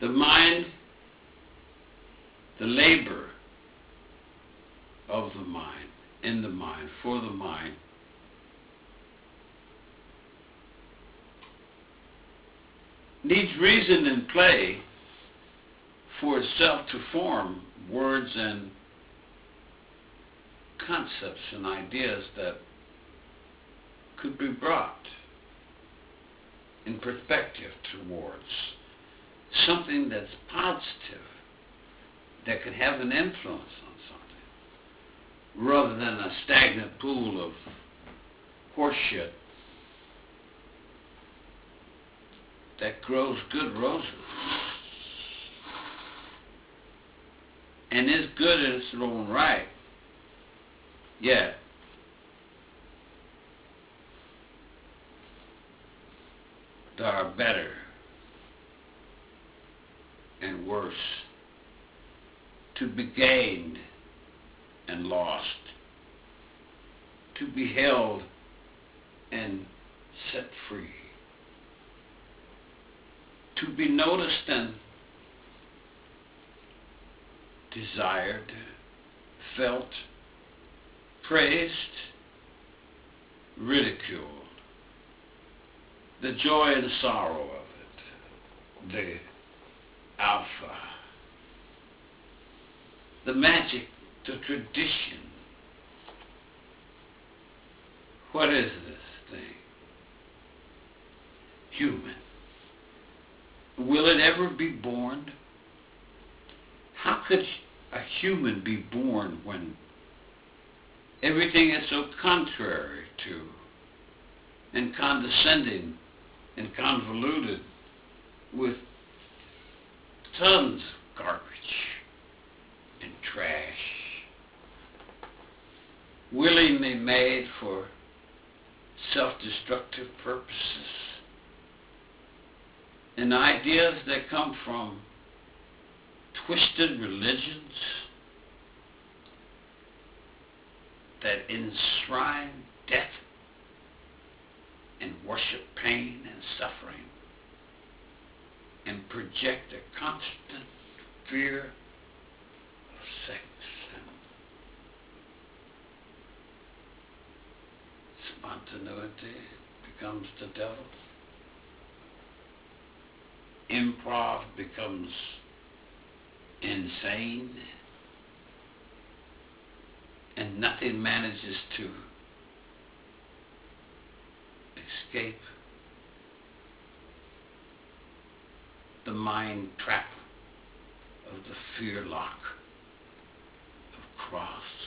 The mind, the labor of the mind, in the mind, for the mind, needs reason and play for itself to form words and concepts and ideas that could be brought in perspective towards something that's positive that could have an influence on something rather than a stagnant pool of horseshit that grows good roses and is good in its own right. Yet, there are better and worse to be gained and lost, to be held and set free, to be noticed and desired, felt, praised, ridiculed, the joy and sorrow of it, the alpha, the magic, the tradition. What is this thing? Human. Will it ever be born? How could a human be born when everything is so contrary to and condescending and convoluted with tons of garbage and trash, willingly made for self-destructive purposes, and ideas that come from twisted religions that enshrine death and worship pain and suffering project a constant fear of sex and spontaneity becomes the devil. Improv becomes insane and nothing manages to escape the mind trap of the fear lock of cross.